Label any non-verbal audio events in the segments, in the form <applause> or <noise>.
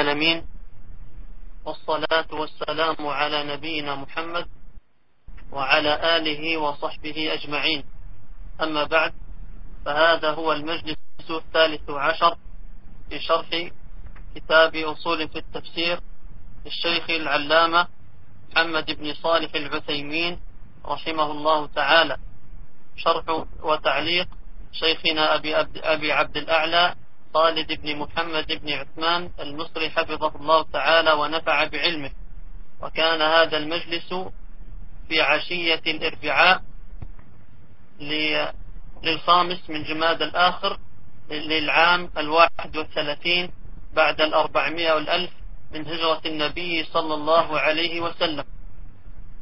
العالمين والصلاة والسلام على نبينا محمد وعلى آله وصحبه أجمعين. أما بعد فهذا هو المجلس الثالث عشر في شرح كتاب أصول في التفسير للشيخ العلامة محمد بن صالح العثيمين رحمه الله تعالى. شرح وتعليق شيخنا أبي, أبي عبد الأعلى خالد بن محمد بن عثمان المصري حفظه الله تعالى ونفع بعلمه. وكان هذا المجلس في عشية الاربعاء للخامس من جماد الآخر للعام الواحد والثلاثين بعد الأربعمائة والألف من هجرة النبي صلى الله عليه وسلم.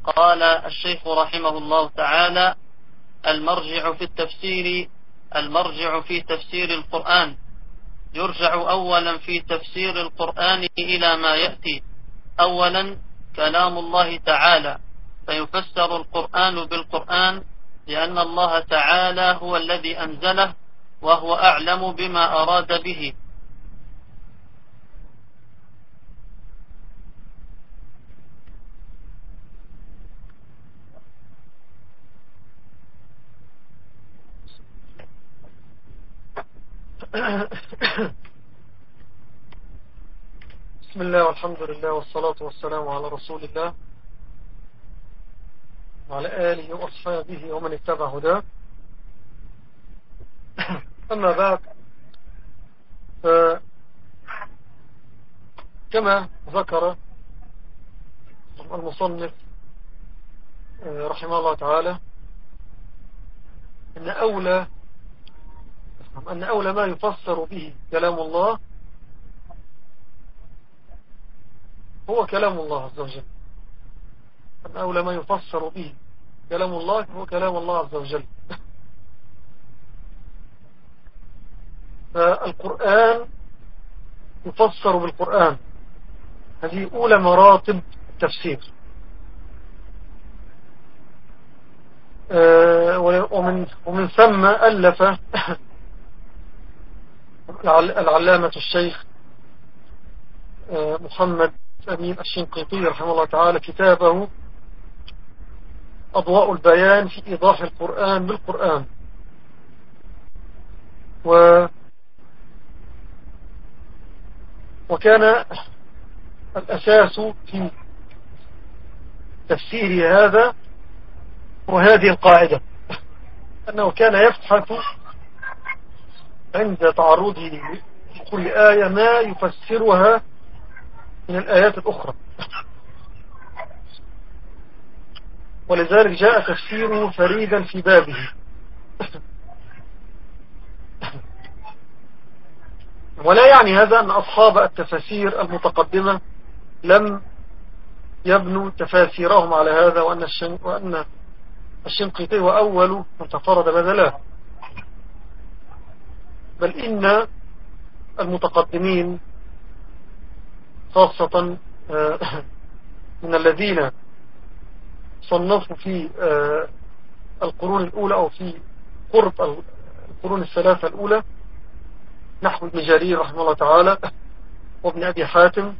قال الشيخ رحمه الله تعالى المرجع في التفسير المرجع في تفسير القرآن. يرجع أولا في تفسير القرآن إلى ما يأتي. أولا كلام الله تعالى. فيفسر القرآن بالقرآن لأن الله تعالى هو الذي أنزله وهو أعلم بما أراد به. بسم الله والحمد لله والصلاة والسلام على رسول الله وعلى آله وأصحابه ومن اتبع هداه. أما بعد كما ذكر المصنف رحمه الله تعالى أن أولى أن أولى ما يفسر به كلام الله هو كلام الله عز وجل. أن أولى ما يفسر به كلام الله هو كلام الله عز وجل. <laughs> فالقرآن يفسر بالقرآن. هذه أولى مراتب التفسير. آه، ومن, ومن ثم ألف العلامة الشيخ آه، محمد أمين الشنقيطي رحمه الله تعالى كتابه أضواء البيان في إيضاح القرآن بالقرآن. و وكان الأساس في تفسير هذا وهذه القاعدة أنه كان يبحث عند تعرضه لكل آية ما يفسرها من الآيات الأخرى. ولذلك جاء تفسيره فريدا في بابه. ولا يعني هذا أن أصحاب التفاسير المتقدمة لم يبنوا تفاسيرهم على هذا وأن, وأن الشنقيطي هو أول من تفرد بدلاه بل إن المتقدمين خاصة آه، <clears throat> من الذين صنفوا في آه، القرون الأولى أو في قرب القرون الثلاثة الأولى نحو ابن جرير رحمه الله تعالى وابن أبي حاتم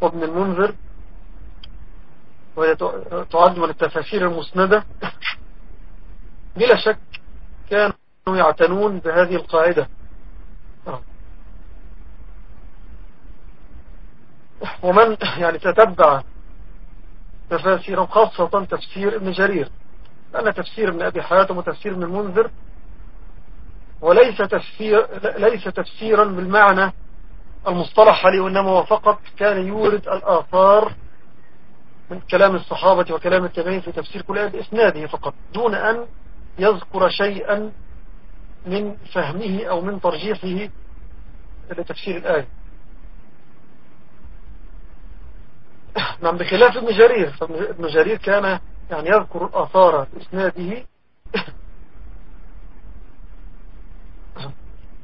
وابن المنذر وهي تعد من التفاسير المسندة <laughs> بلا شك كانوا يعتنون بهذه القاعدة. ومن يعني تتبع تفاسيرا خاصة تفسير ابن جرير لأن تفسير ابن أبي حاتم وتفسير ابن المنذر وليس تفسير ليس تفسيرا بالمعنى المصطلح عليه وإنما هو فقط كان يورد الآثار من كلام الصحابة وكلام التابعين في تفسير كل آية بإسناده فقط دون أن يذكر شيئا من فهمه أو من ترجيحه لتفسير الآية. <coughs> نعم بخلاف ابن جرير فابن جرير كان يعني يذكر الآثار بإسناده. <coughs>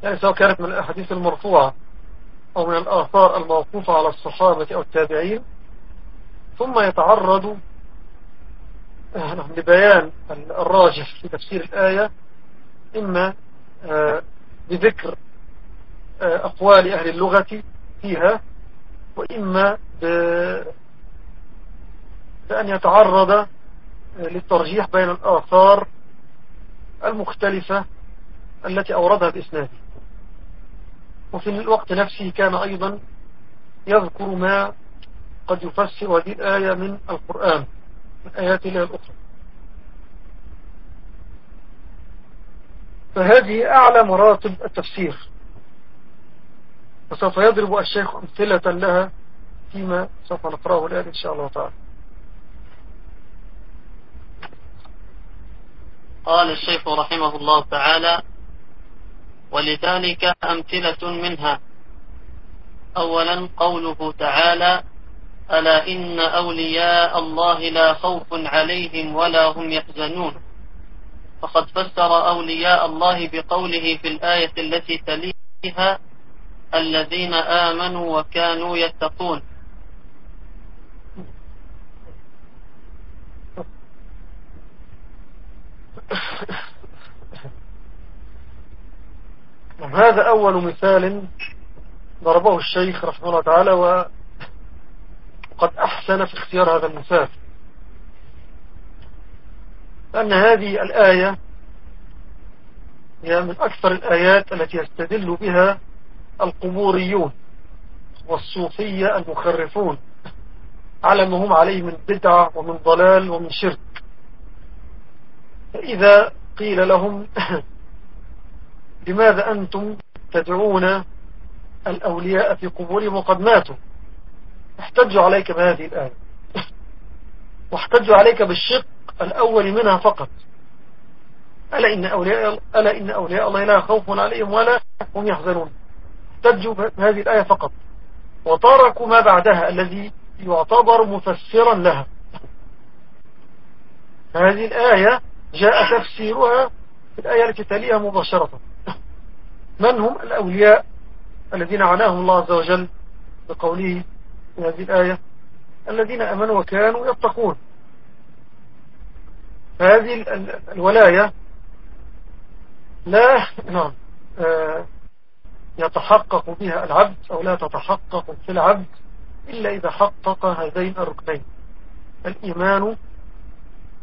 يعني سواء كانت من الأحاديث المرفوعة أو من الآثار الموقوفة على الصحابة أو التابعين. ثم يتعرض آه، نعم، لبيان الراجح في تفسير الآية إما بذكر آه، أقوال أهل اللغة فيها وإما بأن يتعرض للترجيح بين الآثار المختلفة التي أوردها بإسناده وفي الوقت نفسه كان أيضا يذكر ما قد يفسر هذه الآية من القرآن من آيات الله الأخرى. فهذه أعلى مراتب التفسير. وسوف يضرب الشيخ أمثلة لها فيما سوف نقرأه الآن إن شاء الله تعالى. قال الشيخ رحمه الله تعالى ولذلك أمثلة منها. أولا قوله تعالى ألا إن أولياء الله لا خوف عليهم ولا هم يحزنون. فقد فسر أولياء الله بقوله في الآية التي تليها الذين آمنوا وكانوا يتقون. هذا أول مثال ضربه الشيخ رحمه الله تعالى وقد أحسن في اختيار هذا المثال. لأن هذه الآية هي من أكثر الآيات التي يستدل بها القبوريون والصوفية المخرفون على ما هم عليه من بدعة ومن ضلال ومن شرك. فإذا قيل لهم <laughs> لماذا أنتم تدعون الأولياء في قبورهم وقد ماتوا؟ احتجوا عليك بهذه الآية. <laughs> واحتجوا عليك بالشق الأول منها فقط. ألا إن أولياء, ألا إن أولياء الله لا خوف عليهم ولا هم يحزنون. احتجوا بهذه الآية فقط. وتركوا ما بعدها الذي يعتبر مفسرا لها. هذه الآية جاء تفسيرها في الآية التي تليها مباشرة. من هم الأولياء الذين عناهم الله عز وجل بقوله في هذه الآية؟ الذين أمنوا وكانوا يتقون. فهذه الولاية لا نعم آه، يتحقق بها العبد أو لا تتحقق في العبد إلا إذا حقق هذين الركنين الإيمان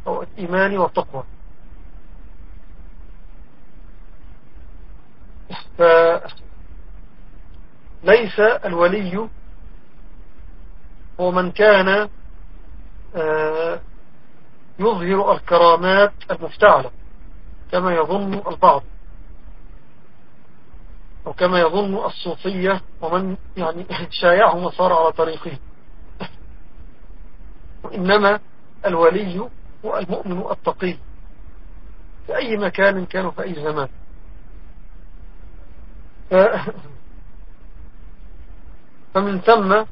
أو الإيمان والتقوى. فليس الولي هو من كان آه، يظهر الكرامات المفتعلة كما يظن البعض. وكما يظن الصوفية ومن يعني <laughs> شايعهم وصار على طريقه وإنما الولي هو المؤمن التقي في أي مكان كانوا في أي زمان. <laughs> فمن ثم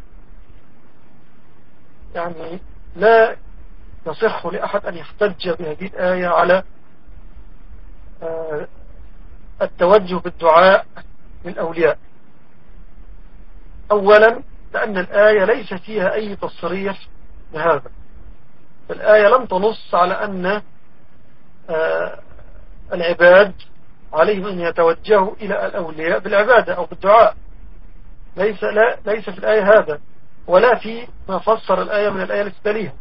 يعني لا يصح لأحد أن يحتج بهذه الآية على آه، التوجه بالدعاء للأولياء أولا لأن الآية ليس فيها أي تصريح بهذا. الآية لم تنص على أن آه، العباد عليهم أن يتوجهوا إلى الأولياء بالعبادة أو بالدعاء. ليس, لا ليس في الآية هذا ولا في ما فسر الآية من الآية التي تليها.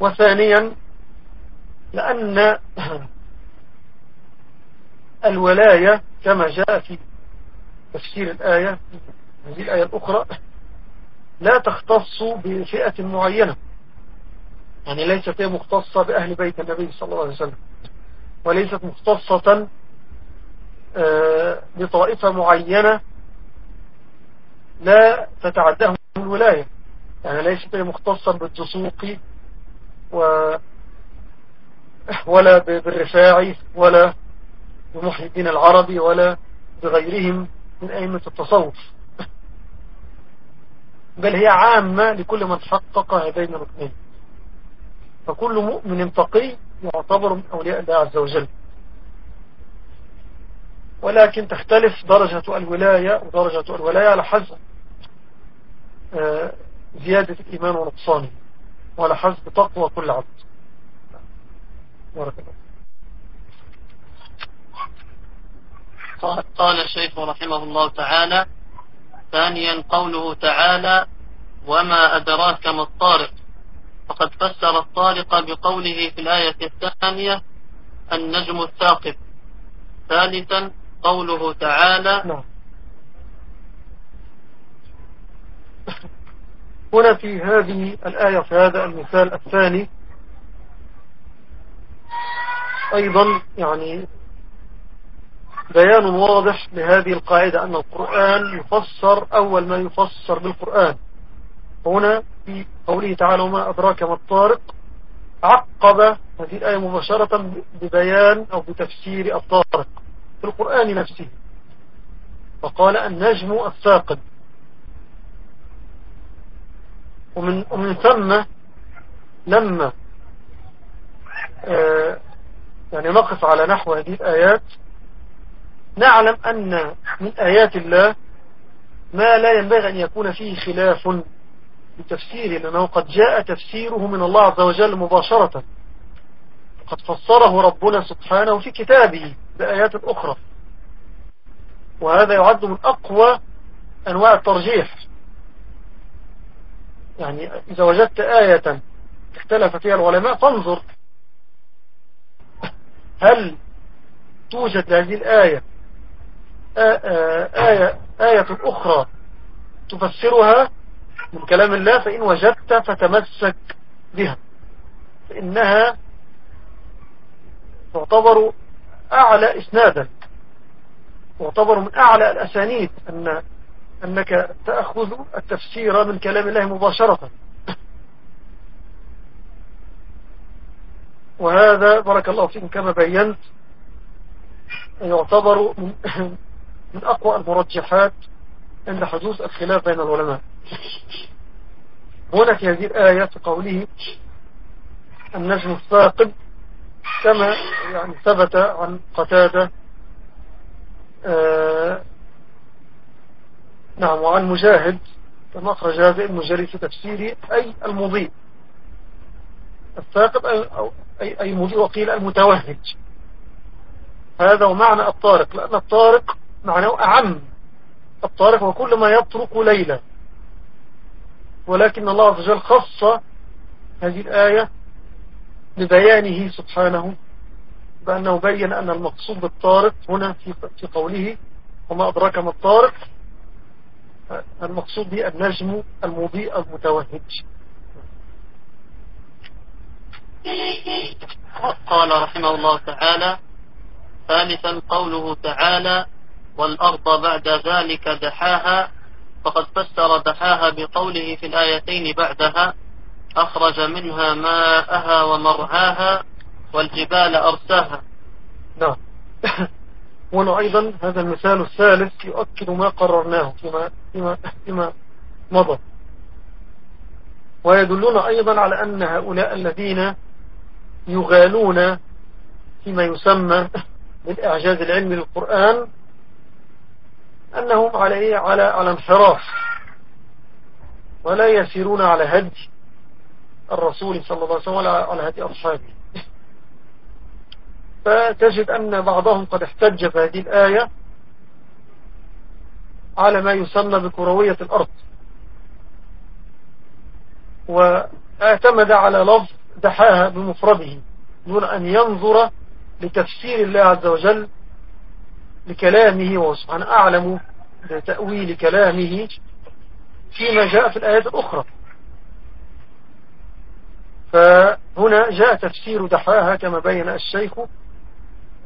وثانيا لأن <clears throat> الولاية كما جاء في تفسير الآية هذه الآية الأخرى لا تختص بفئة معينة. يعني ليست هي مختصة بأهل بيت النبي صلى الله عليه وسلم وليست مختصة آه، بطائفة معينة لا تتعداهم الولاية. يعني ليست هي مختصة بالدسوق و ولا بالرفاعي ولا بمحي الدين العربي ولا بغيرهم من أئمة التصوف. بل هي عامة لكل من حقق هذين الركنين. فكل مؤمن تقي يعتبر من أولياء الله عز وجل. ولكن تختلف درجة الولاية ودرجة الولاية على حسب آه، زيادة الإيمان ونقصانه. وعلى حسب تقوى كل عبد. بارك الله. قال الشيخ رحمه الله تعالى ثانيا قوله تعالى وما أدراك ما الطارق. فقد فسر الطارق بقوله في الآية الثانية النجم الثاقب. ثالثا قوله تعالى نعم. هنا في هذه الآية في هذا المثال الثاني أيضا يعني بيان واضح لهذه القاعدة أن القرآن يفسر أول ما يفسر بالقرآن. هنا في قوله تعالى وما أدراك ما الطارق؟ عقب هذه الآية مباشرة ببيان أو بتفسير الطارق في القرآن نفسه. فقال النجم الثاقب. ومن, ومن ثم لما آه يعني نقف على نحو هذه الآيات نعلم أن من آيات الله ما لا ينبغي أن يكون فيه خلاف بتفسيره لأنه قد جاء تفسيره من الله عز وجل مباشرة. قد فسره ربنا سبحانه في كتابه بآيات أخرى. وهذا يعد من أقوى أنواع الترجيح. يعني إذا وجدت آية اختلف فيها العلماء فانظر. هل توجد هذه الآية؟ آية, آية أخرى تفسرها من كلام الله فإن وجدت فتمسك بها. فإنها تعتبر أعلى إسنادا تعتبر من أعلى الأسانيد أن أنك تأخذ التفسير من كلام الله مباشرة. وهذا بارك الله فيكم كما بينت يعتبر <clears throat> من, أقوى المرجحات عند حدوث الخلاف بين العلماء. هنا في هذه الآية في قوله النجم الثاقب كما يعني ثبت عن قتادة آه نعم وعن مجاهد كما أخرج هذا المجري في تفسيره أي المضيء. الثاقب أي, أي المضيء وقيل المتوهج. هذا ومعنى الطارق لأن الطارق معناه أعم. الطارق هو كل ما يطرق ليلة. ولكن الله عز وجل خص هذه الآية لبيانه سبحانه بأنه بين أن المقصود بالطارق هنا في قوله وما أدراك ما الطارق؟ المقصود به النجم المضيء المتوهج. قال رحمه الله تعالى ثالثا قوله تعالى والأرض بعد ذلك دحاها فقد فسر دحاها بقوله في الآيتين بعدها أخرج منها ماءها ومرعاها والجبال أرساها نعم. <laughs> هنا أيضا هذا المثال الثالث يؤكد ما قررناه فيما, فيما, فيما مضى. ويدلنا أيضا على أن هؤلاء الذين يغالون فيما يسمى بالإعجاز العلمي للقرآن أنهم على إيه؟ على على انحراف. ولا يسيرون على هدي الرسول صلى الله عليه وسلم على هدي أصحابه. فتجد أن بعضهم قد احتج في هذه الآية على ما يسمى بكروية الأرض. واعتمد على لفظ دحاها بمفرده دون أن ينظر لتفسير الله عز وجل لكلامه وسبحانه أعلم بتأويل كلامه فيما جاء في الآيات الأخرى. فهنا جاء تفسير دحاها كما بين الشيخ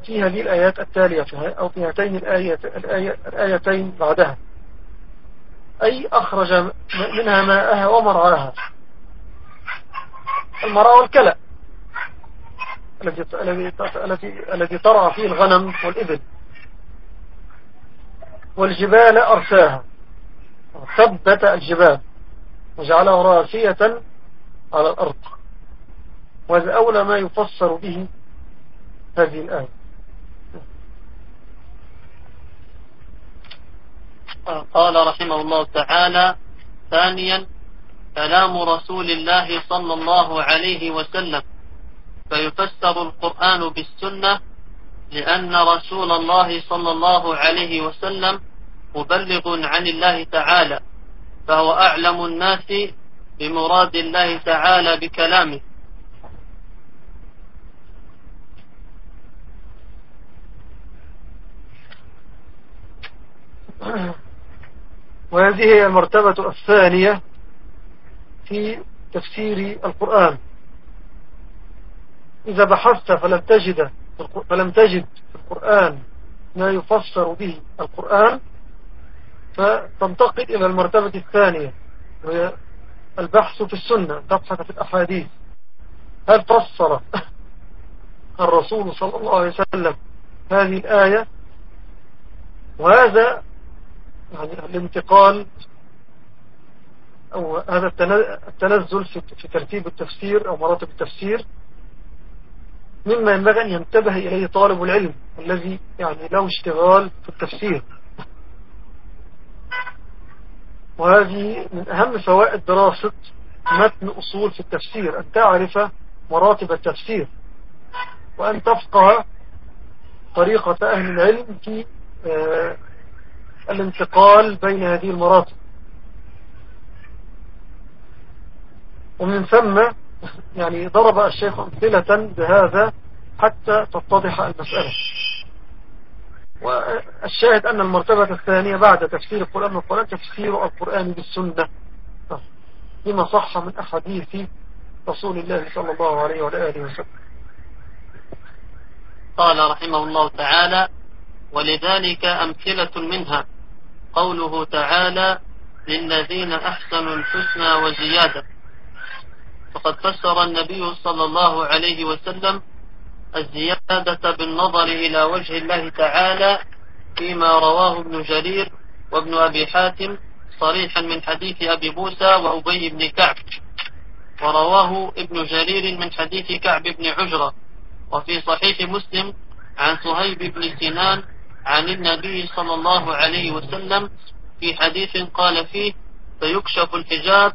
في هذه الآيات التالية أو في هاتين الآيات الآيتين بعدها. أي أخرج منها ماءها ومرعاها. المرعى والكلأ الذي الذي الذي ترعى فيه الغنم والإبل. والجبال أرساها. ثبت الجبال. وجعلها راسية على الأرض. وهذا أولى ما يفسر به هذه الآية. قال رحمه الله تعالى ثانيا كلام رسول الله صلى الله عليه وسلم. فيفسر القرآن بالسنة لأن رسول الله صلى الله عليه وسلم مبلغ عن الله تعالى فهو أعلم الناس بمراد الله تعالى بكلامه. <clears throat> وهذه هي المرتبة الثانية في تفسير القرآن. إذا بحثت فلم تجد فلم تجد في القرآن ما يفسر به القرآن فتنتقل إلى المرتبة الثانية وهي البحث في السنة تبحث في الأحاديث. هل فسر <laughs> الرسول صلى الله عليه وسلم هذه الآية؟ وهذا يعني الانتقال أو هذا التنزل في ترتيب التفسير أو مراتب التفسير مما ينبغي أن ينتبه إليه طالب العلم الذي يعني له اشتغال في التفسير. وهذه من أهم فوائد دراسة متن أصول في التفسير أن تعرف مراتب التفسير وأن تفقه طريقة أهل العلم في آه، الانتقال بين هذه المراتب. ومن ثم يعني ضرب الشيخ أمثلة بهذا حتى تتضح المسألة. والشاهد أن المرتبة الثانية بعد تفسير القرآن بالقرآن تفسير القرآن بالسنة. لما صح من أحاديث رسول الله صلى الله عليه وآله وسلم. قال رحمه الله تعالى ولذلك أمثلة منها قوله تعالى للذين أحسنوا الحسنى وزيادة. فقد فسر النبي صلى الله عليه وسلم الزيادة بالنظر إلى وجه الله تعالى فيما رواه ابن جرير وابن أبي حاتم صريحا من حديث أبي موسى وأبي بن كعب. ورواه ابن جرير من حديث كعب بن عجرة. وفي صحيح مسلم عن صهيب بن سنان عن النبي صلى الله عليه وسلم في حديث قال فيه فيكشف الحجاب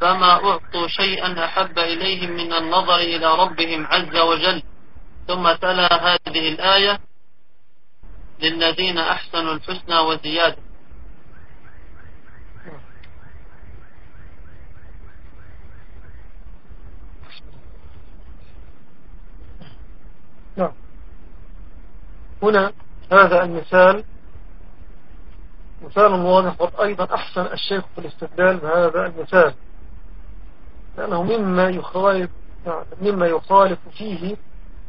فما أعطوا شيئا أحب إليهم من النظر إلى ربهم عز وجل ثم تلا هذه الآية للذين أحسنوا الحسنى وزيادة نعم. هنا هذا المثال مثال واضح وأيضا أحسن الشيخ في الاستدلال بهذا المثال. لأنه مما يخالف مما يخالف فيه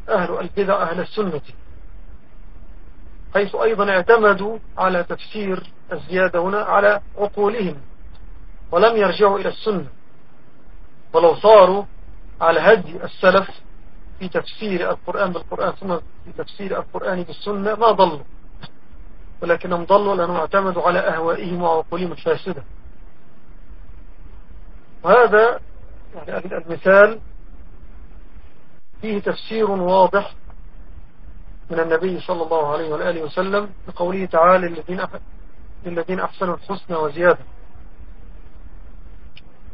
أهل البدع أهل السنة. حيث أيضا اعتمدوا على تفسير الزيادة هنا على عقولهم ولم يرجعوا إلى السنة. ولو صاروا على هدي السلف في تفسير القرآن بالقرآن ثم في تفسير القرآن بالسنة ما ضلوا. ولكنهم ضلوا لأنهم اعتمدوا على أهوائهم وعقولهم الفاسدة. وهذا يعني المثال فيه تفسير واضح من النبي صلى الله عليه وآله وسلم بقوله تعالى للذين للذين أحسنوا الحسنى وزيادة.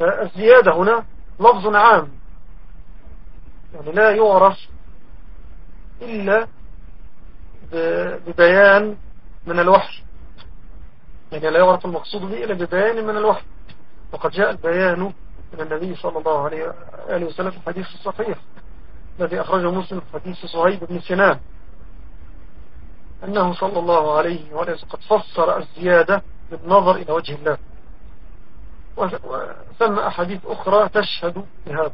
الزيادة هنا لفظ عام. يعني لا يعرف إلا ببيان من الوحي. يعني لا يعرف المقصود به إلا ببيان من الوحي. وقد جاء البيان من النبي صلى الله عليه وسلم في الحديث الصحيح الذي أخرجه مسلم في حديث صهيب بن سنان أنه صلى الله عليه وآله وسلم قد فسر الزيادة بالنظر إلى وجه الله. وثم أحاديث أخرى تشهد بهذا.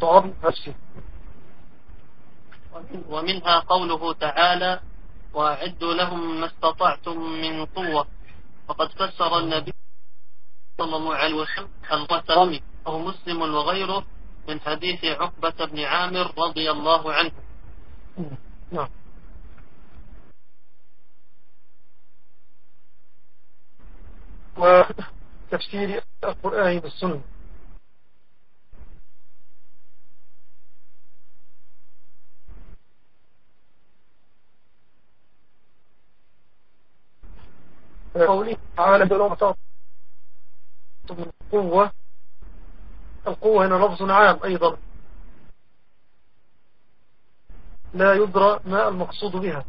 طعام نفسه. ومنها قوله تعالى وأعدوا لهم ما استطعتم من قوة. وقد فسر النبي صلى الله عليه وسلم الغسل أو مسلم وغيره من حديث عقبة بن عامر رضي الله عنه. نعم. وتفسير القرآن بالسنة قوله تعالى دلوم من قوة القوة هنا لفظ عام أيضا. لا يدرى ما المقصود بها.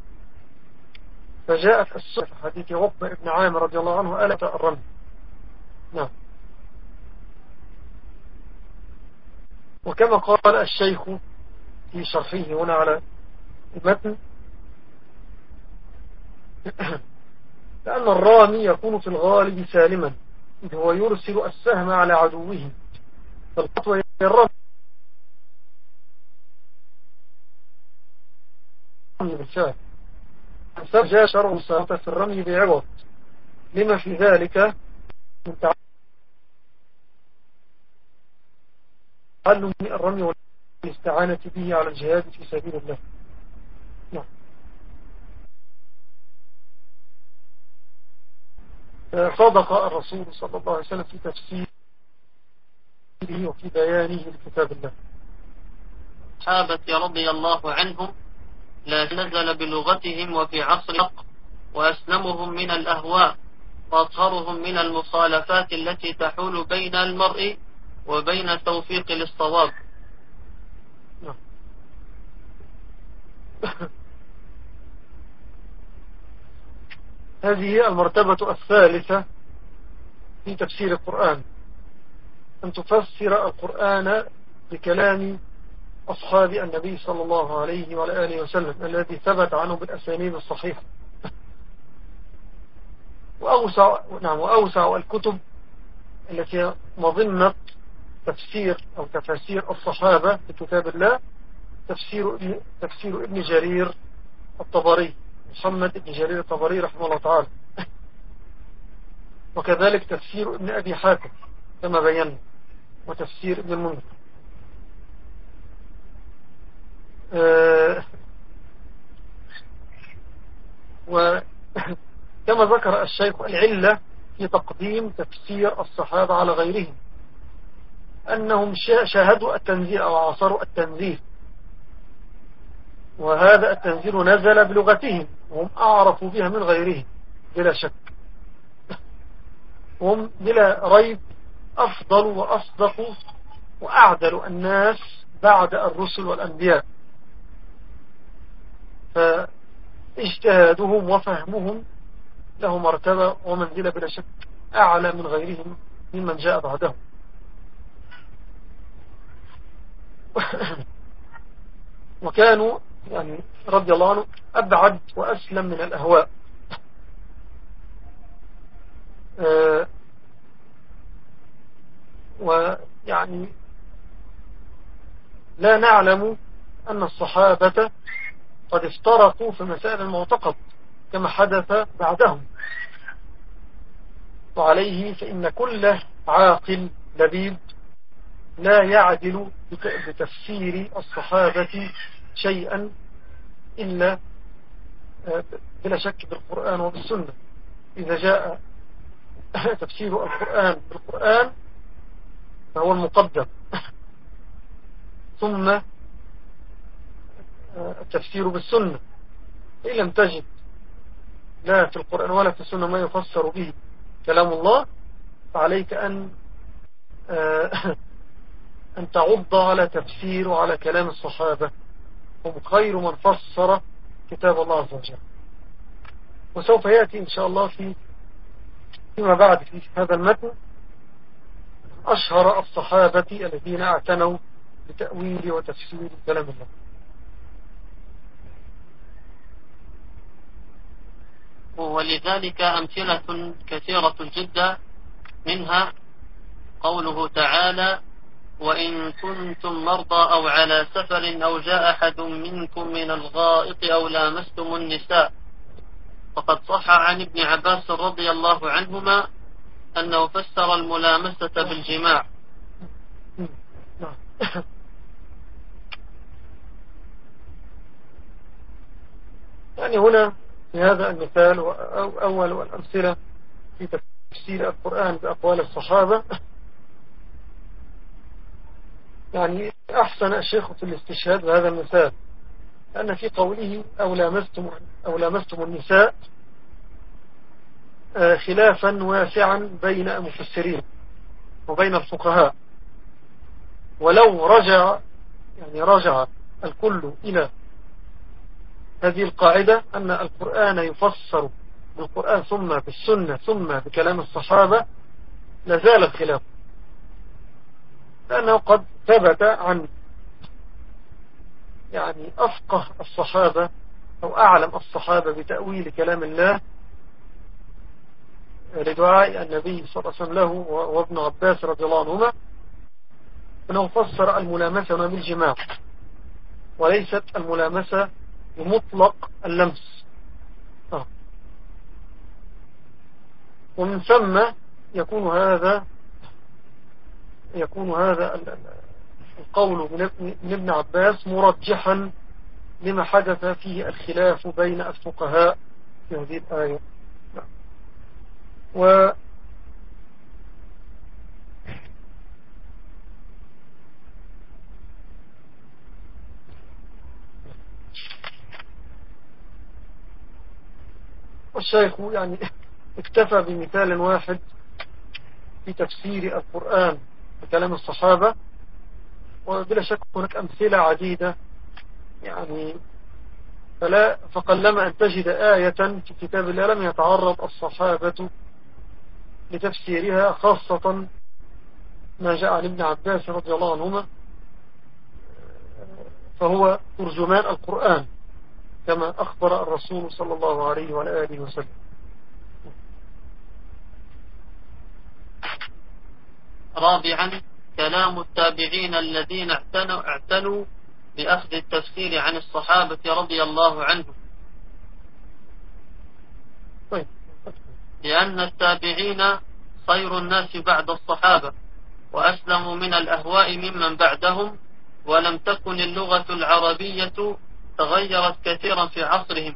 فجاءت السنة. حديث عقبة ابن عامر رضي الله عنه آلة الرمي نعم. وكما قال الشيخ في شرحه هنا على المتن لأن الرامي يكون في الغالب سالما إذ هو يرسل السهم على عدوه. فالقطوة الرمي بالفعل فجاء شرع الصلاة في الرمي بعوض. لما في ذلك؟ من تعلم الرمي والاستعانة به على الجهاد في سبيل الله نعم صدق الرسول صلى الله عليه وسلم في تفسيره وفي بيانه لكتاب الله. صحابة رضي الله عنهم لا نزل بلغتهم وفي عصر الحق وأسلمهم من الأهواء وأطهرهم من المخالفات التي تحول بين المرء وبين التوفيق للصواب. هذه المرتبة الثالثة في تفسير القرآن. أن تفسر القرآن بكلام أصحاب النبي صلى الله عليه وعلى آله وسلم الذي ثبت عنه بالأسانيد الصحيحة. وأوسع, نعم وأوسع الكتب التي مظنة تفسير أو تفسير الصحابة في كتاب الله تفسير, تفسير ابن جرير الطبري. محمد ابن جرير الطبري رحمه الله تعالى. وكذلك تفسير ابن أبي حاتم كما بينا وتفسير ابن المنذر. آه، وكما ذكر الشيخ العلة في تقديم تفسير الصحابة على غيرهم أنهم شاهدوا التنزيل أو عاصروا التنزيل وهذا التنزيل نزل بلغتهم وهم أعرفوا بها من غيرهم بلا شك. هم بلا ريب أفضل وأصدق وأعدل الناس بعد الرسل والأنبياء. فاجتهادهم وفهمهم له مرتبة ومنزلة بلا شك أعلى من غيرهم ممن جاء بعدهم. <coughs> وكانوا يعني رضي الله عنه أبعد وأسلم من الأهواء. آه، ويعني لا نعلم أن الصحابة قد افترقوا في مسائل المعتقد كما حدث بعدهم. وعليه فإن كل عاقل لبيب لا يعدل بتفسير الصحابة شيئا إلا آه، بلا شك بالقرآن وبالسنة. إذا جاء <laughs> تفسير القرآن بالقرآن فهو المقدم. <laughs> ثم آه، التفسير بالسنة. إن لم تجد لا في القرآن ولا في السنة ما يفسر به كلام الله فعليك أن آه، <laughs> أن تعض على تفسير وعلى كلام الصحابة. هم خير من فسر كتاب الله عز وجل. وسوف يأتي إن شاء الله في فيما بعد في هذا المتن أشهر الصحابة الذين اعتنوا بتأويل وتفسير كلام الله. ولذلك أمثلة كثيرة جدا منها قوله تعالى وإن كنتم مرضى أو على سفر أو جاء أحد منكم من الغائط أو لامستم النساء. فقد صح عن ابن عباس رضي الله عنهما أنه فسر الملامسة بالجماع. يعني هنا في هذا المثال أول والأمثلة في تفسير القرآن بأقوال الصحابة. يعني أحسن الشيخ في الاستشهاد بهذا المثال أن في قوله أو لامستم, أو لامستم النساء آه، خلافا واسعا بين المفسرين وبين الفقهاء. ولو رجع يعني رجع الكل إلى هذه القاعدة أن القرآن يفسر بالقرآن ثم بالسنة ثم بكلام الصحابة لازال الخلاف. لأنه قد ثبت عن يعني أفقه الصحابة أو أعلم الصحابة بتأويل كلام الله لدعاء النبي صلى الله عليه وسلم له وابن عباس رضي الله عنهما أنه فسر الملامسة بالجماع وليست الملامسة بمطلق اللمس آه. ومن ثم يكون هذا يكون هذا القول من ابن عباس مرجحا لما حدث فيه الخلاف بين الفقهاء في هذه الآية. و والشيخ يعني اكتفى بمثال واحد في تفسير القرآن بكلام الصحابة. وبلا شك هناك أمثلة عديدة يعني فلا فقلما أن تجد آية في كتاب الله لم يتعرض الصحابة لتفسيرها خاصة ما جاء عن ابن عباس رضي الله عنهما فهو ترجمان القرآن كما أخبر الرسول صلى الله عليه وعلى آله وسلم. رابعا كلام التابعين الذين اعتنوا, اعتنوا بأخذ التفسير عن الصحابة رضي الله عنهم طيب. لأن التابعين خير الناس بعد الصحابة وأسلموا من الأهواء ممن بعدهم ولم تكن اللغة العربية تغيرت كثيرا في عصرهم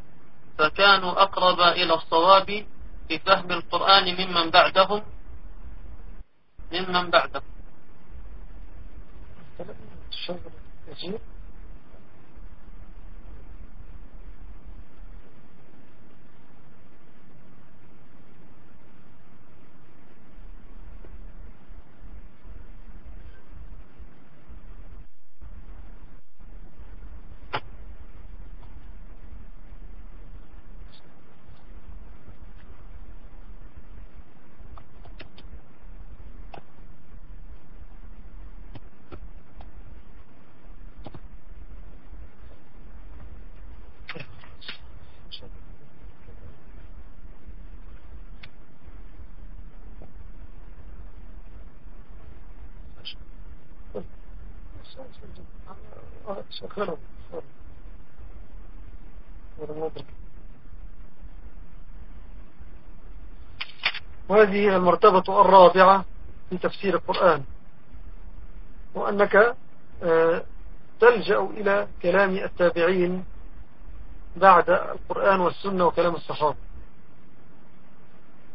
فكانوا أقرب إلى الصواب في فهم القرآن ممن بعدهم ممن بعدهم شكرا وهذه المرتبة الرابعة في تفسير القرآن. وأنك آه، تلجأ إلى كلام التابعين بعد القرآن والسنة وكلام الصحابة.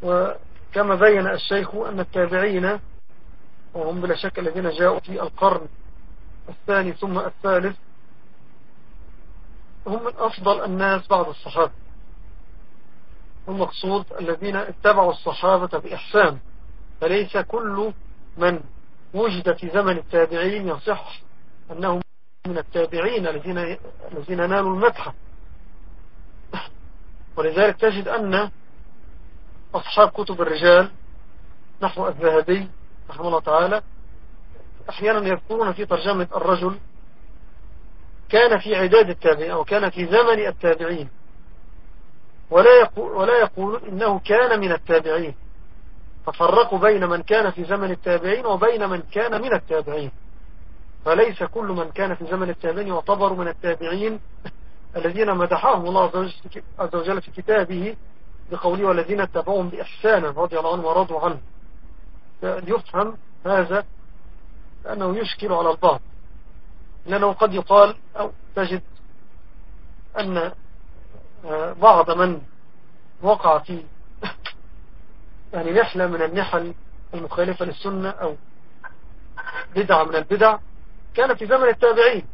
وكما بين الشيخ أن التابعين وهم بلا شك الذين جاءوا في القرن الثاني ثم الثالث هم من أفضل الناس بعد الصحابة. المقصود الذين اتبعوا الصحابة بإحسان فليس كل من وجد في زمن التابعين يصح أنهم من التابعين الذين الذين نالوا المدح. ولذلك تجد أن أصحاب كتب الرجال نحو الذهبي رحمه الله تعالى أحيانا يذكرون في ترجمة الرجل كان في عداد التابعين أو كان في زمن التابعين. ولا يقول, ولا يقول إنه كان من التابعين. ففرقوا بين من كان في زمن التابعين وبين من كان من التابعين. فليس كل من كان في زمن التابعين يعتبر من التابعين <laughs> الذين مدحهم الله عز وجل في كتابه بقوله والذين اتبعهم بإحسان رضي الله عنه ورضوا عنه. يفهم هذا لأنه يشكل على البعض. لأنه قد يقال أو تجد أن بعض من وقع في يعني نحلة من النحل المخالفة للسنة أو بدعة من البدع كان في زمن التابعين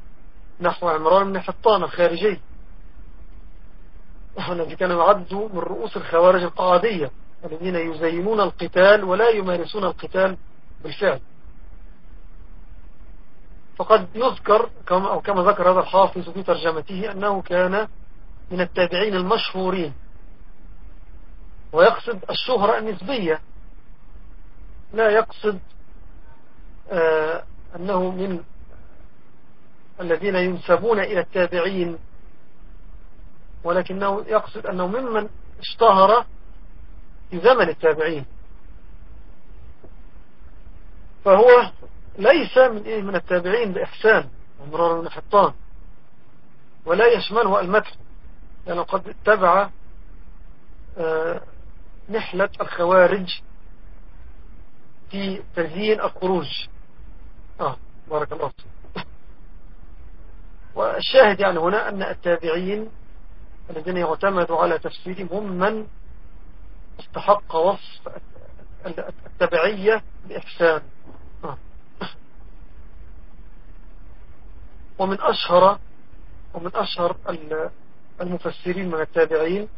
نحو عمران بن حطان الخارجي. الذي كان يعد من رؤوس الخوارج القعادية الذين يزينون القتال ولا يمارسون القتال بالفعل. فقد يذكر كما, أو كما ذكر هذا الحافظ في ترجمته أنه كان من التابعين المشهورين. ويقصد الشهرة النسبية. لا يقصد آه أنه من الذين ينسبون إلى التابعين. ولكنه يقصد أنه ممن اشتهر في زمن التابعين. فهو ليس من إيه من التابعين بإحسان ومرار بن حطان ولا يشمله المدح. لأنه قد اتبع آه، نحلة الخوارج في تزيين الخروج. آه بارك الله <laughs> والشاهد يعني هنا أن التابعين الذين يعتمدوا على تفسيرهم هم من استحق وصف التبعية بإحسان. آه. <laughs> ومن أشهر ومن أشهر المفسرين من التابعين.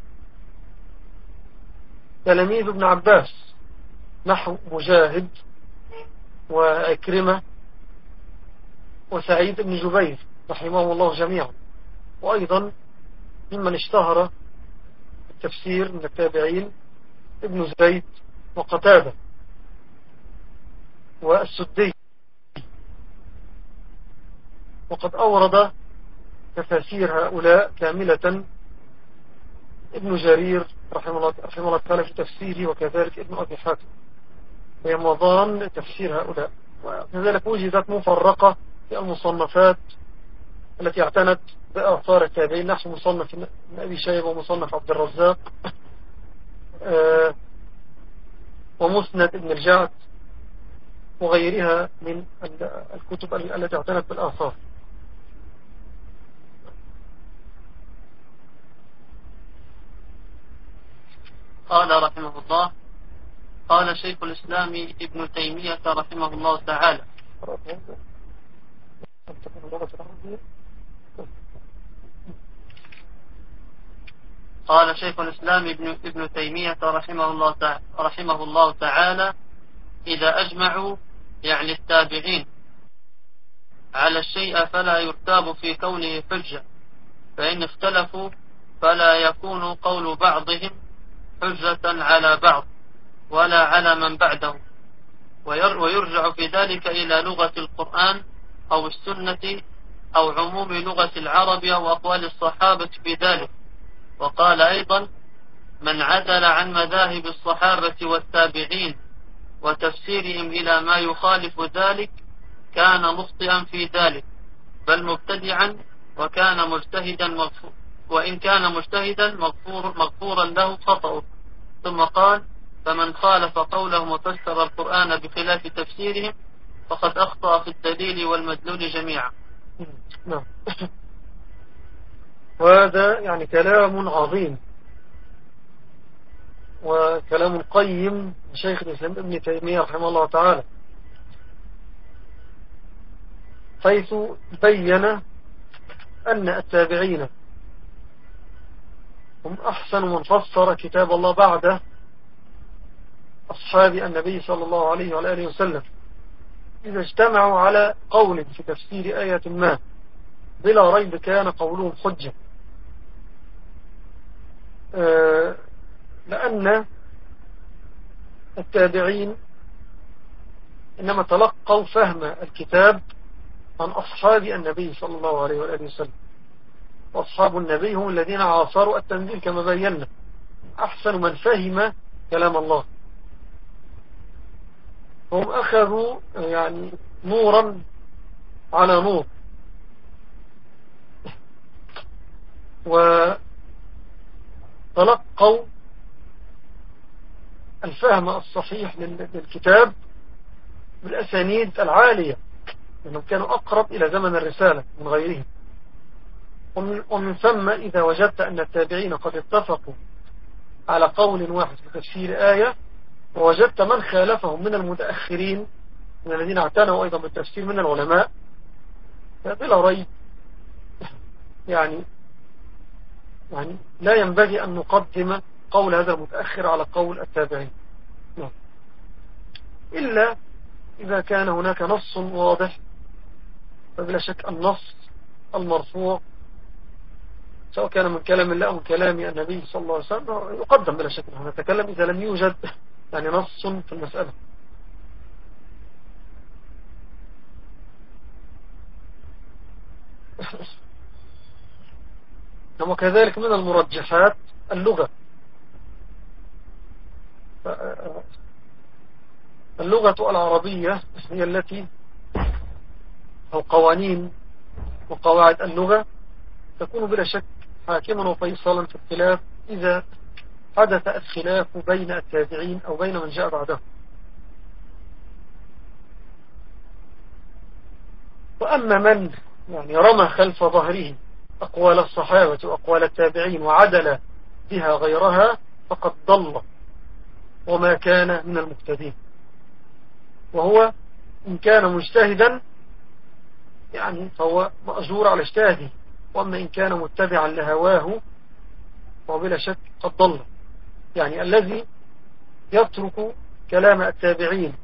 تلاميذ ابن عباس نحو مجاهد وعكرمة وسعيد بن جبير رحمه الله جميعا. وأيضا ممن اشتهر التفسير من التابعين ابن زيد وقتادة والسدي. وقد أورد تفاسير هؤلاء كاملة. ابن جرير رحمه الله, رحمه الله تعالى في تفسيره وكذلك ابن أبي حاتم. رمضان تفسير هؤلاء. وكذلك وجدت مفرقة في المصنفات التي اعتنت بآثار التابعين. نحو مصنف من أبي شيبة ومصنف عبد الرزاق. آه، ومسند ابن الجعد وغيرها من الكتب التي اعتنت بالآثار. قال رحمه الله قال شيخ الإسلام ابن تيمية رحمه الله تعالى. قال شيخ الإسلام ابن, ابن تيمية رحمه الله, رحمه الله تعالى إذا أجمعوا يعني التابعين على الشيء فلا يرتاب في كونه حجة فإن اختلفوا فلا يكون قول بعضهم حجة على بعض ولا على من بعده. ويرجع في ذلك إلى لغة القرآن أو السنة أو عموم لغة العرب أو أقوال الصحابة في ذلك. وقال أيضا من عدل عن مذاهب الصحابة والتابعين وتفسيرهم إلى ما يخالف ذلك كان مخطئا في ذلك بل مبتدعا وكان مجتهدا وإن كان مجتهدا مغفور مغفورا له خطأه. ثم قال فمن خالف قولهم وفسر القرآن بخلاف تفسيرهم فقد أخطأ في الدليل والمدلول جميعا. نعم. وهذا يعني كلام عظيم. وكلام قيم شيخ الإسلام ابن تيمية رحمه الله تعالى. حيث بين أن التابعين هم أحسن من فسر كتاب الله بعد أصحاب النبي صلى الله عليه وآله وسلم. إذا اجتمعوا على قول في تفسير آية ما بلا ريب كان قولهم حجة. آه، لأن التابعين إنما تلقوا فهم الكتاب عن أصحاب النبي صلى الله عليه وآله وسلم. وأصحاب النبي هم الذين عاصروا التنزيل كما بينا. أحسن من فهم كلام الله. هم أخذوا يعني نورا على نور. وتلقوا الفهم الصحيح للكتاب بالأسانيد العالية لأنهم كانوا أقرب إلى زمن الرسالة من غيرهم. ومن, ثم إذا وجدت أن التابعين قد اتفقوا على قول واحد في تفسير آية ووجدت من خالفهم من المتأخرين من الذين اعتنوا أيضا بالتفسير من العلماء. بلا ريب يعني يعني لا ينبغي أن نقدم قول هذا المتأخر على قول التابعين. نعم. إلا إذا كان هناك نص واضح فبلا شك النص المرفوع سواء كان من كلام الله أو كلام النبي صلى الله عليه وسلم يقدم بلا شك نحن نتكلم إذا لم يوجد يعني نص في المسألة. <laughs> وكذلك من المرجحات اللغة. اللغة العربية هي التي أو قوانين وقواعد اللغة تكون بلا شك حاكما وفيصلا في الخلاف. إذا حدث الخلاف بين التابعين أو بين من جاء بعده. وأما من يعني رمى خلف ظهره أقوال الصحابة وأقوال التابعين وعدل بها غيرها فقد ضل وما كان من المبتدين وهو إن كان مجتهدا يعني فهو مأجور على اجتهاده. وأما إن كان متبعا لهواه وبلا شك قد ضل. يعني الذي يترك كلام التابعين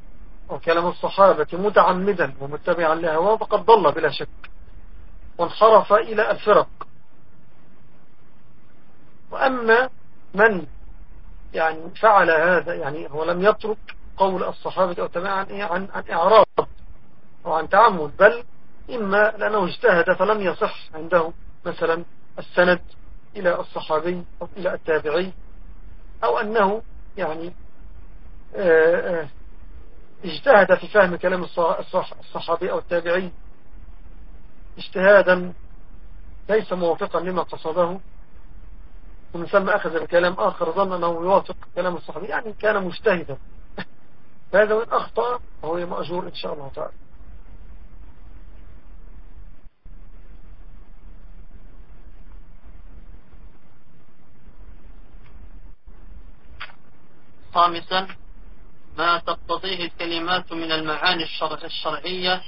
أو كلام الصحابة متعمدا ومتبعا لهواه فقد ضل بلا شك. وانحرف إلى الفرق. وأما من يعني فعل هذا يعني هو لم يترك قول الصحابة أو تبع عن, عن, عن إعراض أو عن تعمد بل إما لأنه اجتهد فلم يصح عنده مثلا السند إلى الصحابي أو إلى التابعي أو أنه يعني آه، آه، اجتهد في فهم كلام الصحابي أو التابعي اجتهادا ليس موافقا لما قصده. ومن ثم أخذ بكلام آخر ظن أنه يوافق كلام الصحابي يعني كان مجتهدا. <laughs> فهذا من أخطأ وهو مأجور إن شاء الله تعالى. خامسا ما تقتضيه الكلمات من المعاني الشرعية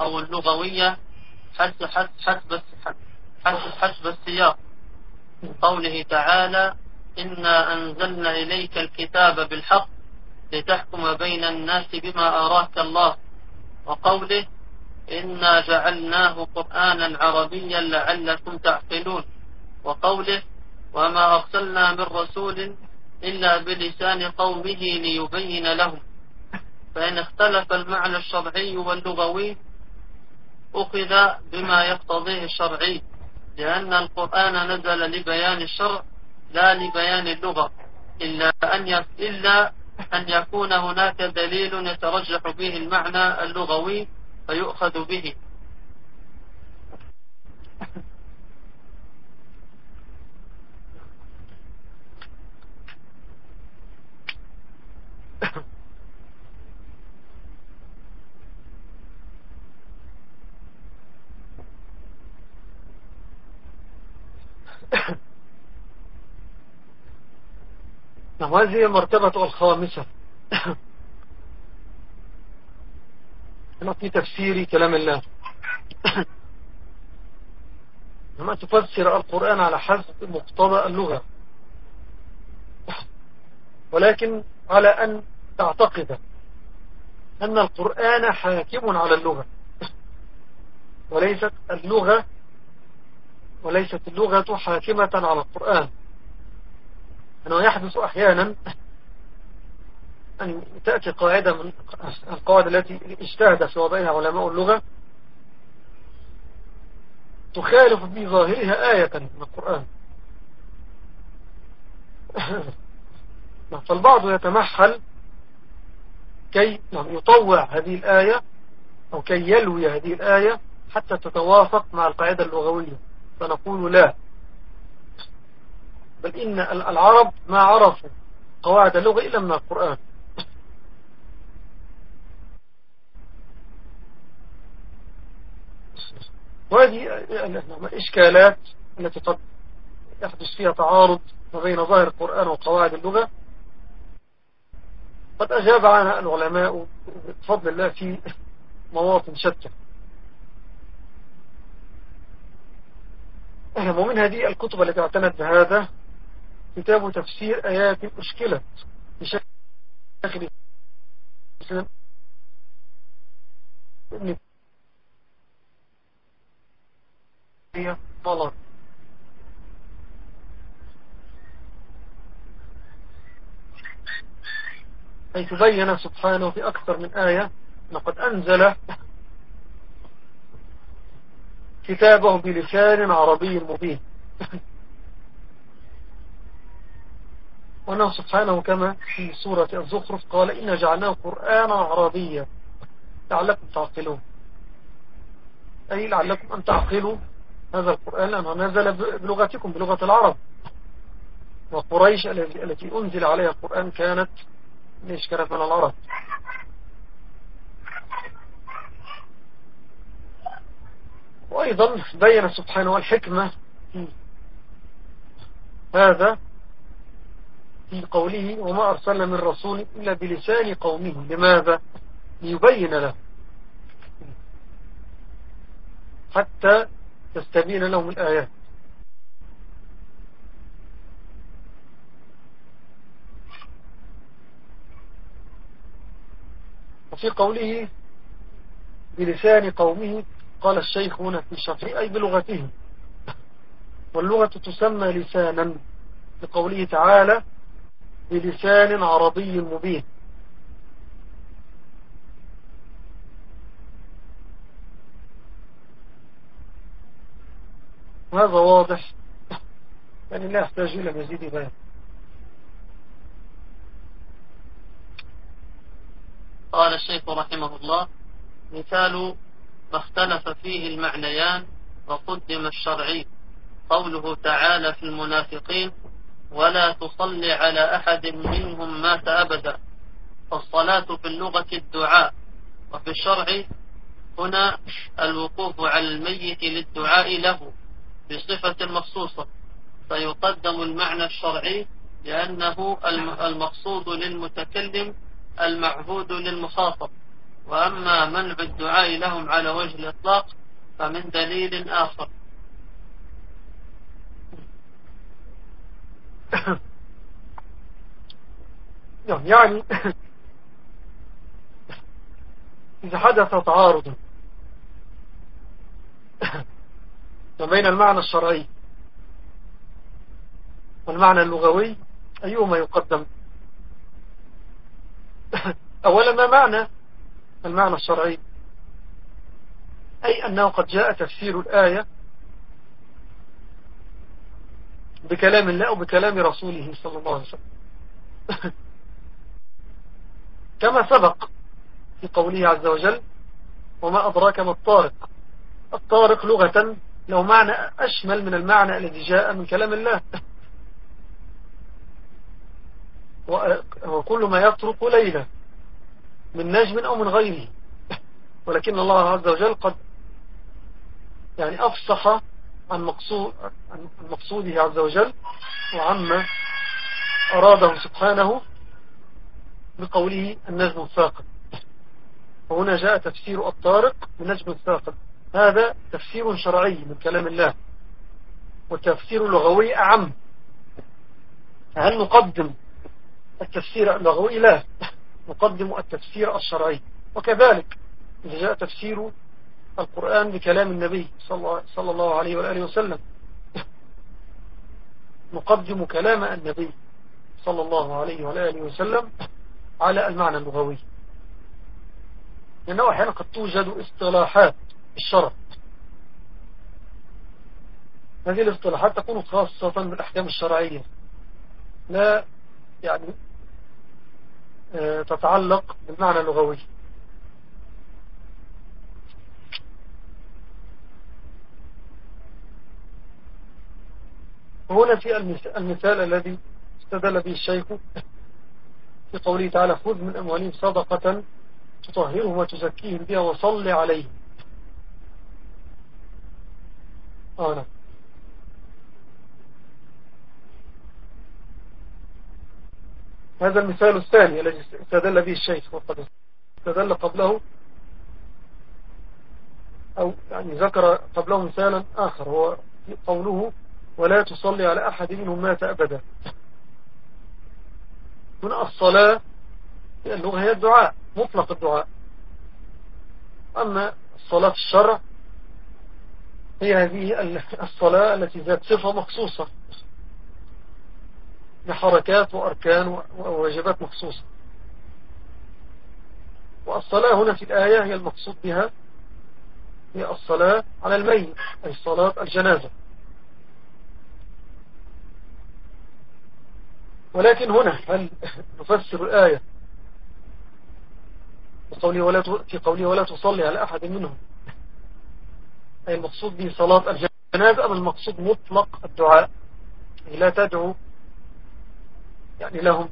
أو اللغوية حسب حسب حسب حسب السياق. قوله تعالى إنا أنزلنا إليك الكتاب بالحق لتحكم بين الناس بما أراك الله. وقوله إنا جعلناه قرآنا عربيا لعلكم تعقلون. وقوله وما أرسلنا من رسول إلا بلسان قومه ليبين لهم. فإن اختلف المعنى الشرعي واللغوي أخذ بما يقتضيه الشرعي لأن القرآن نزل لبيان الشرع لا لبيان اللغة إلا أن إلا أن يكون هناك دليل يترجح به المعنى اللغوي فيؤخذ به. نعم هذه المرتبة الخامسة. هنا في تفسير كلام الله. لما تفسر القرآن على حسب مقتضى اللغة. ولكن على أن تعتقد أن القرآن حاكم على اللغة. وليست اللغة وليست اللغة حاكمة على القرآن. أنه يحدث أحيانا أن تأتي قاعدة من القواعد التي اجتهد في وضعها علماء اللغة. تخالف بظاهرها آية من القرآن. <laughs> فالبعض يتمحل كي يطوع هذه الآية أو كي يلوي هذه الآية حتى تتوافق مع القاعدة اللغوية. فنقول لا. بل إن العرب ما عرفوا قواعد اللغة إلا من القرآن. وهذه الإشكالات التي قد يحدث فيها تعارض ما بين ظاهر القرآن وقواعد اللغة قد أجاب عنها العلماء بفضل الله في مواطن شتى. ومن هذه الكتب التي اعتنت بهذا كتاب تفسير آيات أشكلت بشكل ابن هي طلب حيث بين سبحانه في أكثر من آية. لقد أنزل كتابه بلسان عربي مبين. <laughs> وأنه سبحانه كما في سورة الزخرف قال إن جعلناه قرآنا عربيا لعلكم تعقلون. أي لعلكم أن تعقلوا هذا القرآن لأنه نزل بلغتكم بلغة العرب. وقريش التي أنزل عليها القرآن كانت ليش كانت من العرب وأيضا بين سبحانه الحكمة في هذا في قوله وما أرسلنا من رسول إلا بلسان قومه. لماذا؟ ليبين له. حتى تستبين لهم الآيات. وفي قوله بلسان قومه قال الشيخ هنا في الشافعي أي بلغتهم واللغة تسمى لسانا لقوله تعالى بلسان عربي مبين. وهذا واضح. يعني لا يحتاج إلى مزيد بيان قال الشيخ رحمه الله مثال ما اختلف فيه المعنيان وقدم الشرعي. قوله تعالى في المنافقين ولا تصل على أحد منهم مات أبدا فالصلاة في اللغة الدعاء. وفي الشرع هنا الوقوف على الميت للدعاء له بصفة مخصوصة. فيقدم المعنى الشرعي لأنه المقصود للمتكلم المعهود للمخاطب. وأما منع الدعاء لهم على وجه الإطلاق فمن دليل آخر. <coughs> نعم، يعني <coughs> إذا حدث تعارض <coughs> بين المعنى الشرعي والمعنى اللغوي أيهما يقدم؟ <laughs> أولا ما معنى المعنى الشرعي؟ أي أنه قد جاء تفسير الآية بكلام الله وبكلام رسوله صلى الله عليه وسلم. <laughs> كما سبق في قوله عز وجل وما أدراك ما الطارق. الطارق لغة له معنى أشمل من المعنى الذي جاء من كلام الله. <laughs> وكل ما يطرق ليلة من نجم أو من غيره. ولكن الله عز وجل قد يعني أفصح عن, مقصود عن مقصوده عز وجل وعما أراده سبحانه بقوله النجم الثاقب. وهنا جاء تفسير الطارق بالنجم الثاقب. هذا تفسير شرعي من كلام الله والتفسير اللغوي أعم. هل نقدم التفسير اللغوي لا نقدم التفسير الشرعي. وكذلك إذا جاء تفسير القرآن بكلام النبي صلى الله عليه وآله وسلم. نقدم كلام النبي صلى الله عليه وآله وسلم على المعنى اللغوي. لأنه أحيانا قد توجد اصطلاحات الشرع. هذه الاصطلاحات تكون خاصة بالأحكام الشرعية. لا يعني آه، تتعلق بالمعنى اللغوي. هنا في المثال الذي استدل به الشيخ في قوله تعالى خذ من أموالهم صدقة تطهرهم وتزكيهم بها وصل عليهم. آه نعم. هذا المثال الثاني الذي استدل به الشيخ وقد استدل قبله أو يعني ذكر قبله مثالا آخر هو قوله ولا تصلي على أحد منهم مات أبدا. هنا الصلاة اللغة هي الدعاء مطلق الدعاء. أما الصلاة الشرع هي هذه الصلاة التي ذات صفة مخصوصة. بحركات وأركان وواجبات مخصوصة. والصلاة هنا في الآية هي المقصود بها هي الصلاة على الميت أي صلاة الجنازة. ولكن هنا هل نفسر الآية ولا في قوله ولا تصلي على أحد منهم أي المقصود به صلاة الجنازة أم المقصود مطلق الدعاء؟ يعني لا تدعو يعني لهم.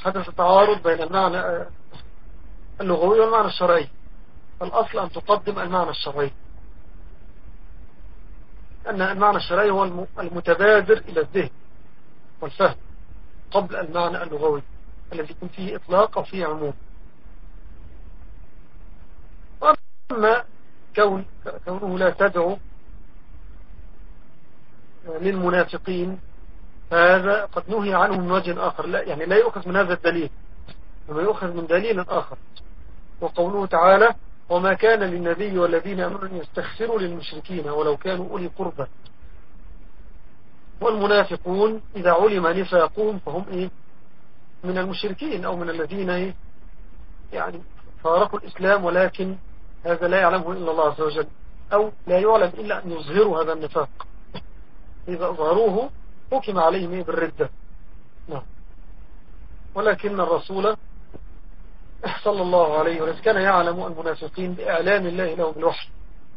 حدث تعارض بين المعنى اللغوي والمعنى الشرعي. الأصل أن تقدم المعنى الشرعي. أن المعنى الشرعي هو المتبادر إلى الذهن والفهم قبل المعنى اللغوي الذي يكون فيه إطلاق أو فيه عموم. أما كون كونه لا تدعو للمنافقين هذا قد نهي عنه من وجه آخر. لا يعني لا يؤخذ من هذا الدليل وما يؤخذ من دليل آخر. وقوله تعالى وما كان للنبي والذين أمروا أن يستغفروا للمشركين ولو كانوا أولي قربة والمنافقون إذا علم نفاقهم فهم إيه؟ من المشركين أو من الذين إيه يعني فارقوا الإسلام ولكن هذا لا يعلمه إلا الله عز وجل أو لا يعلم إلا أن يظهروا هذا النفاق. إذا أظهروه حكم عليهم بالردة. نعم. ولكن الرسول صلى الله عليه وسلم كان يعلم المنافقين بإعلام الله له بالوحي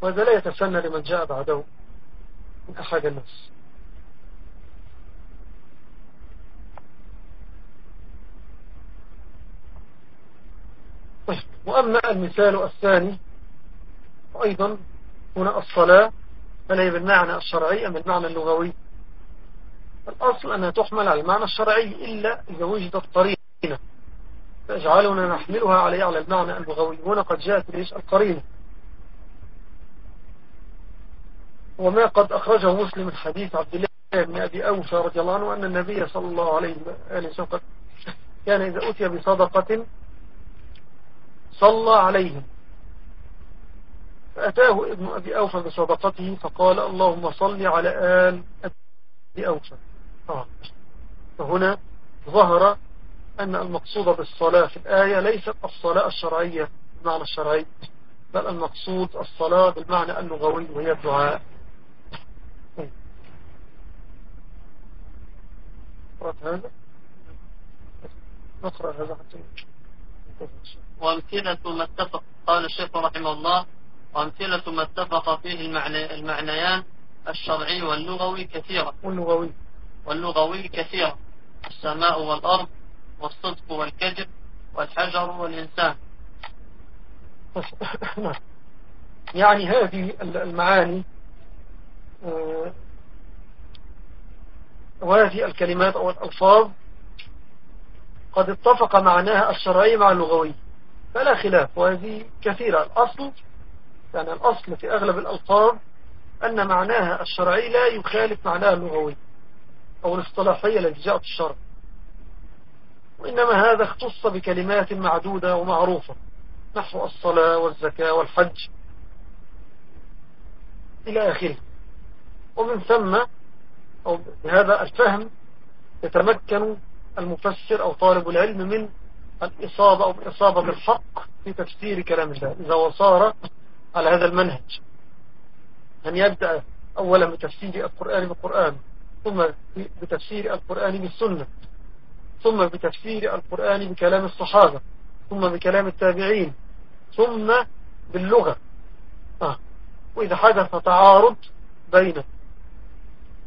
وهذا لا يتسنى لمن جاء بعده من أحد الناس. طيب وأما المثال الثاني أيضا هنا الصلاة فلا بالمعنى الشرعي أم المعنى اللغوي؟ الأصل أنها تحمل على المعنى الشرعي إلا إذا وجدت قرينة. فاجعلنا نحملها عليه على المعنى اللغوي. هنا قد جاءت ليش؟ القرينة. وما قد أخرجه مسلم الحديث عبد الله بن أبي أوفى رضي الله عنه أن النبي صلى الله عليه وسلم كان إذا أتي بصدقة صلى عليهم. فأتاه ابن أبي أوفى بصدقته فقال اللهم صل على آل أبي أوفى. آه. فهنا ظهر أن المقصود بالصلاة في الآية ليست الصلاة الشرعية بالمعنى الشرعي بل المقصود الصلاة بالمعنى اللغوي وهي الدعاء. قرأت هذا؟ نقرأ هذا حتى وأمثلة ما اتفق قال الشيخ رحمه الله وأمثلة ما اتفق فيه المعنى المعنيان الشرعي واللغوي كثيرة. واللغوي. واللغوي كثيرة. السماء والأرض والصدق والكذب والحجر والإنسان. <laughs> يعني هذه المعاني آه، وهذه الكلمات أو الألفاظ قد اتفق معناها الشرعي مع اللغوي. فلا خلاف وهذه كثيرة. الأصل يعني الأصل في أغلب الألفاظ أن معناها الشرعي لا يخالف معناها اللغوي أو الاصطلاحية التي جاءت الشرع. وإنما هذا اختص بكلمات معدودة ومعروفة نحو الصلاة والزكاة والحج إلى آخره. ومن ثم أو بهذا الفهم يتمكن المفسر أو طالب العلم من الإصابة أو إصابة الحق في تفسير كلام الله. إذا وصار على هذا المنهج. أن يبدأ أولا بتفسير القرآن بالقرآن ثم بتفسير القرآن بالسنة ثم بتفسير القرآن بكلام الصحابة ثم بكلام التابعين ثم باللغة. آه. وإذا حدث تعارض بين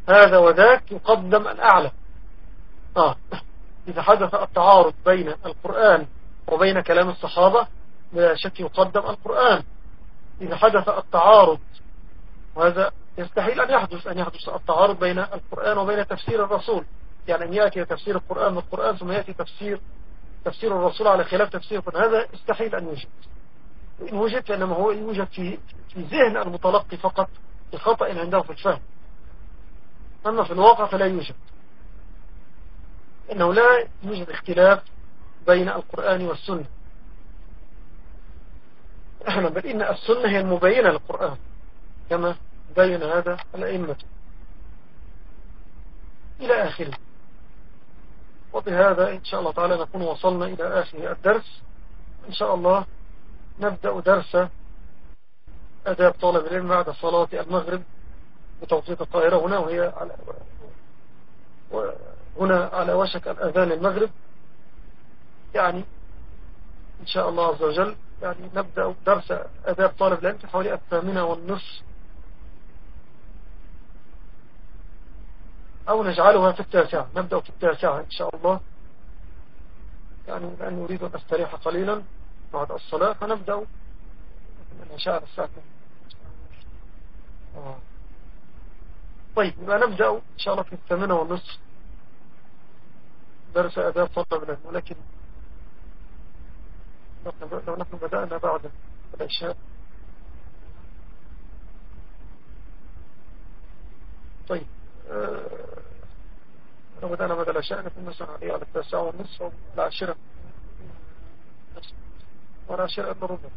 هذا وذاك يقدم الأعلى. آه. إذا حدث التعارض بين القرآن وبين كلام الصحابة لا شك يقدم القرآن. إذا حدث التعارض وهذا يستحيل أن يحدث أن يحدث التعارض بين القرآن وبين تفسير الرسول. يعني أن يأتي تفسير القرآن من القرآن ثم يأتي تفسير تفسير الرسول على خلاف تفسير هذا استحيل أن يوجد. إن وجد فإنما هو يوجد في, في ذهن المتلقي فقط بخطأ عنده في الفهم. أما في الواقع فلا يوجد. إنه لا يوجد اختلاف بين القرآن والسنة. بل إن السنة هي المبينة للقرآن كما بين هذا الأئمة. إلى آخره. وبهذا إن شاء الله تعالى نكون وصلنا إلى آخر الدرس. إن شاء الله نبدأ درس أداب طالب العلم بعد صلاة المغرب بتوقيت القاهرة هنا وهي على هنا على وشك الأذان المغرب. يعني إن شاء الله عز وجل يعني نبدأ درس أداب طالب العلم حوالي الثامنة والنصف. أو نجعلها في التاسعة. نبدأ في التاسعة إن شاء الله. يعني لأن نريد أن أستريح قليلا بعد الصلاة. فنبدأ. من عشاء الساعة آه. طيب يبقى نبدأ إن شاء الله في الثامنة والنصف. درس أداء طلب العلم ولكن لو نحن بدأنا بعد العشاء. طيب آه، لو بدأنا بعد العشاء نكون مثلا على التاسعة والنصف أو العاشرة والعاشرة إلا ربع.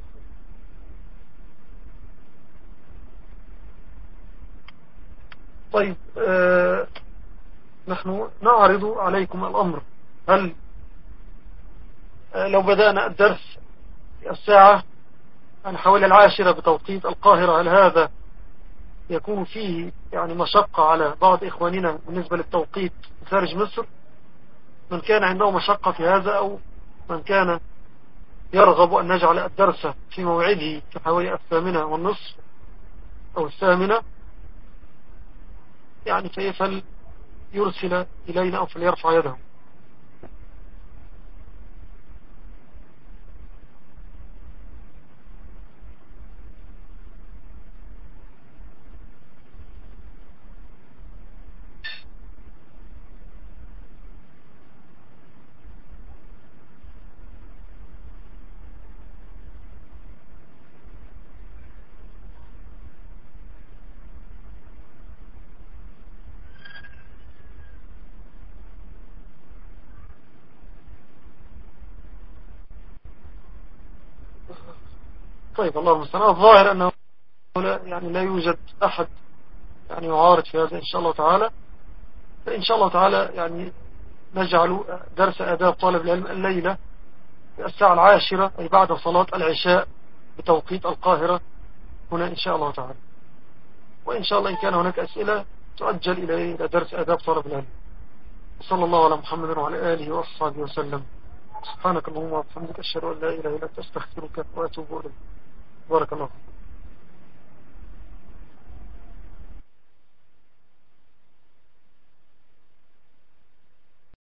طيب آه نحن نعرض عليكم الأمر. هل آه لو بدأنا الدرس الساعة عن حوالي العاشرة بتوقيت القاهرة. هل هذا يكون فيه يعني مشقة على بعض إخواننا بالنسبة للتوقيت خارج مصر؟ من كان عنده مشقة في هذا أو من كان يرغب أن نجعل الدرس في موعده في حوالي الثامنة والنصف أو الثامنة؟ يعني فيفل يرسل إلينا أو فليرفع يده؟ طيب الله المستعان. الظاهر أنه لا يعني لا يوجد أحد يعني يعارض في هذا إن شاء الله تعالى. فإن شاء الله تعالى يعني نجعل درس آداب طالب العلم الليلة الساعة العاشرة أي بعد صلاة العشاء بتوقيت القاهرة هنا إن شاء الله تعالى. وإن شاء الله إن كان هناك أسئلة تؤجل إلى درس آداب طالب العلم. صلى الله على محمد وعلى آله وأصحابه وسلم. سبحانك اللهم وبحمدك أشهد أن لا إله إلا أنت أستغفرك وأتوب إليك. بارك الله